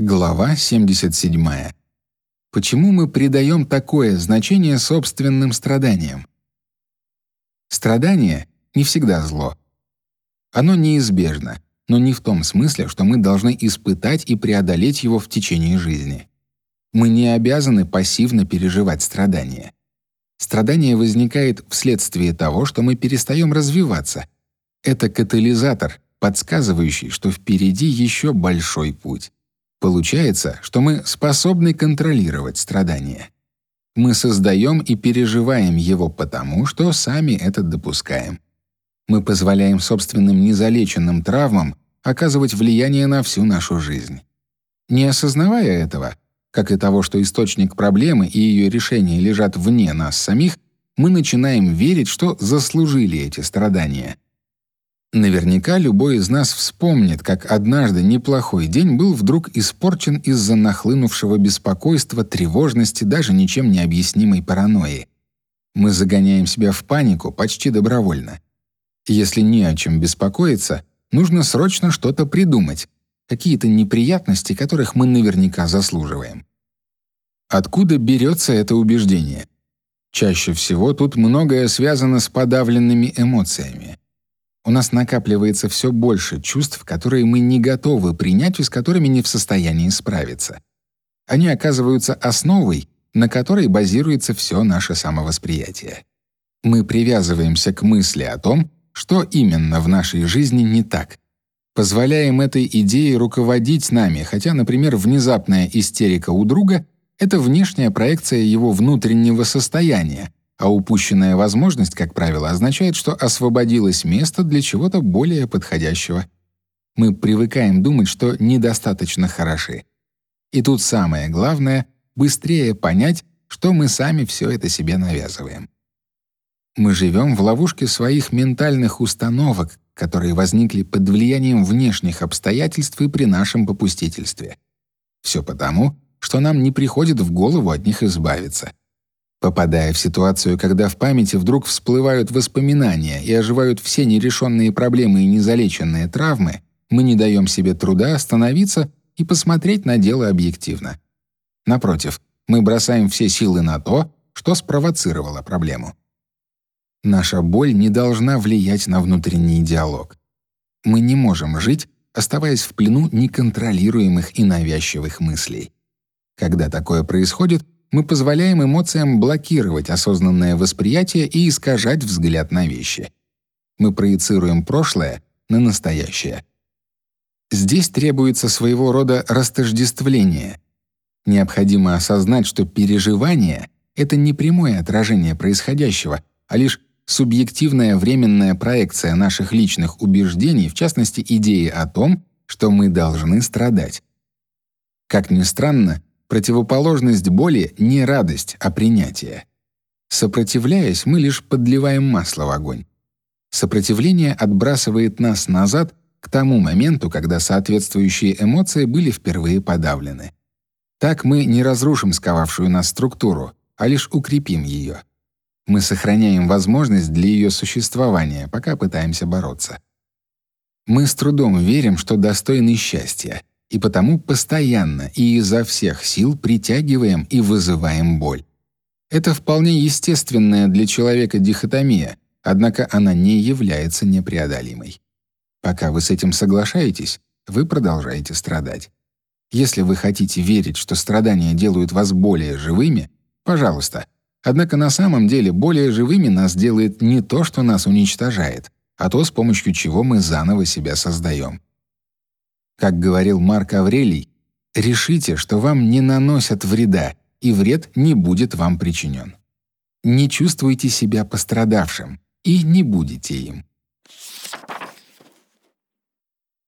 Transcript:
Глава 77. Почему мы придаем такое значение собственным страданиям? Страдание не всегда зло. Оно неизбежно, но не в том смысле, что мы должны испытать и преодолеть его в течение жизни. Мы не обязаны пассивно переживать страдания. Страдание возникает вследствие того, что мы перестаем развиваться. Это катализатор, подсказывающий, что впереди еще большой путь. Получается, что мы способны контролировать страдание. Мы создаем и переживаем его потому, что сами это допускаем. Мы позволяем собственным незалеченным травмам оказывать влияние на всю нашу жизнь. Не осознавая этого, как и того, что источник проблемы и ее решение лежат вне нас самих, мы начинаем верить, что заслужили эти страдания — Наверняка любой из нас вспомнит, как однажды неплохой день был вдруг испорчен из-за нахлынувшего беспокойства, тревожности, даже ничем не объяснимой паранойи. Мы загоняем себя в панику почти добровольно. Если не о чем беспокоиться, нужно срочно что-то придумать, какие-то неприятности, которых мы наверняка заслуживаем. Откуда берется это убеждение? Чаще всего тут многое связано с подавленными эмоциями у нас накапливается все больше чувств, которые мы не готовы принять и с которыми не в состоянии справиться. Они оказываются основой, на которой базируется все наше самовосприятие. Мы привязываемся к мысли о том, что именно в нашей жизни не так. Позволяем этой идее руководить нами, хотя, например, внезапная истерика у друга — это внешняя проекция его внутреннего состояния, а упущенная возможность, как правило, означает, что освободилось место для чего-то более подходящего. Мы привыкаем думать, что недостаточно хороши. И тут самое главное — быстрее понять, что мы сами все это себе навязываем. Мы живем в ловушке своих ментальных установок, которые возникли под влиянием внешних обстоятельств и при нашем попустительстве. Все потому, что нам не приходит в голову от них избавиться. Попадая в ситуацию, когда в памяти вдруг всплывают воспоминания и оживают все нерешенные проблемы и незалеченные травмы, мы не даем себе труда остановиться и посмотреть на дело объективно. Напротив, мы бросаем все силы на то, что спровоцировало проблему. Наша боль не должна влиять на внутренний диалог. Мы не можем жить, оставаясь в плену неконтролируемых и навязчивых мыслей. Когда такое происходит, мы позволяем эмоциям блокировать осознанное восприятие и искажать взгляд на вещи. Мы проецируем прошлое на настоящее. Здесь требуется своего рода растождествление. Необходимо осознать, что переживание — это не прямое отражение происходящего, а лишь субъективная временная проекция наших личных убеждений, в частности, идеи о том, что мы должны страдать. Как ни странно, Противоположность боли — не радость, а принятие. Сопротивляясь, мы лишь подливаем масло в огонь. Сопротивление отбрасывает нас назад к тому моменту, когда соответствующие эмоции были впервые подавлены. Так мы не разрушим сковавшую нас структуру, а лишь укрепим ее. Мы сохраняем возможность для ее существования, пока пытаемся бороться. Мы с трудом верим, что достойны счастья, и потому постоянно и изо всех сил притягиваем и вызываем боль. Это вполне естественная для человека дихотомия, однако она не является непреодолимой. Пока вы с этим соглашаетесь, вы продолжаете страдать. Если вы хотите верить, что страдания делают вас более живыми, пожалуйста. Однако на самом деле более живыми нас делает не то, что нас уничтожает, а то, с помощью чего мы заново себя создаем. Как говорил Марк Аврелий, решите, что вам не наносят вреда, и вред не будет вам причинен. Не чувствуйте себя пострадавшим и не будете им.